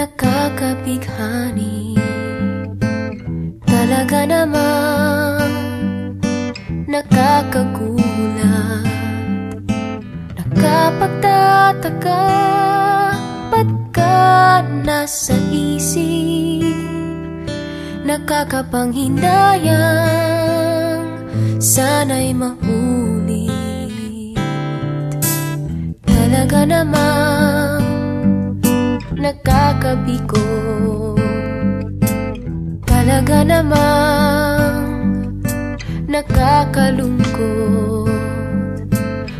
nakakabighani Talaga namang nakakagulat. Nakapagtataka Ba't ka nasa isip? Nakakapanghinayang Sana'y mahulit. Talaga namang nakakabigo Talaga namang nakakalungkot.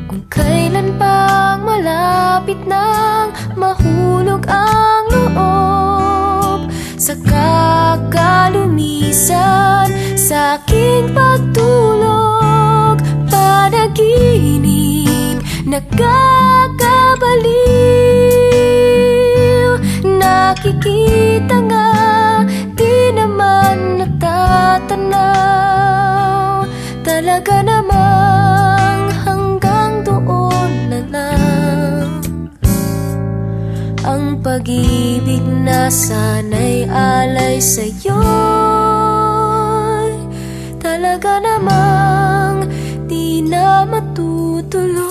Kung kailan pang malapit nang mahulog ang loob Sa kakalumisan sa aking pagtulog Panaginip, nakakabaliw pag-ibig na sana'y alay sa'yo. Talaga namang di na matutuloy.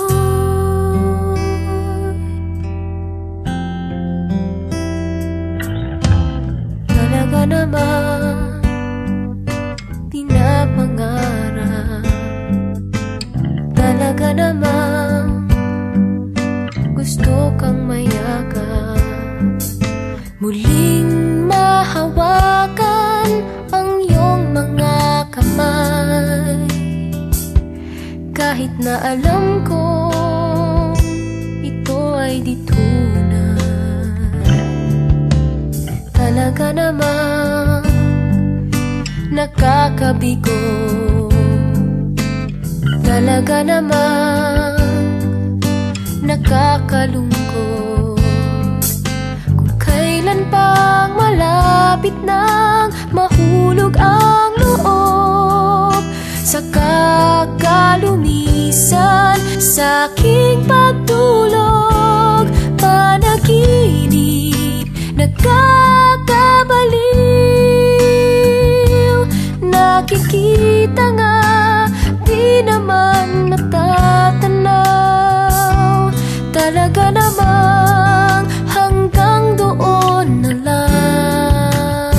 Talaga naman Pinapangarap Talaga namang nakakabigo. Talaga namang nakakalungkot. Kung kailan pang malapit nang mahulog ang Nakikita nga, di naman natatanaw. Talaga namang hanggang doon na lang.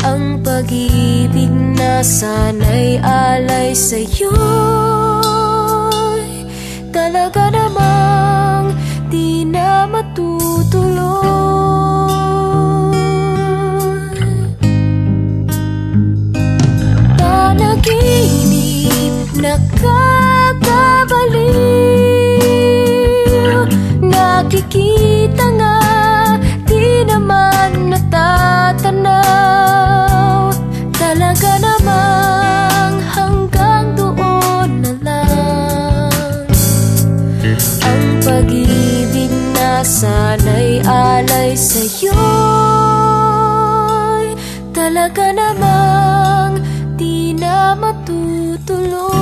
Ang pag-ibig na sana'y alay sa'yo. Talaga namang di na matutuloy alay sa'yo. Talaga namang di na matutuloy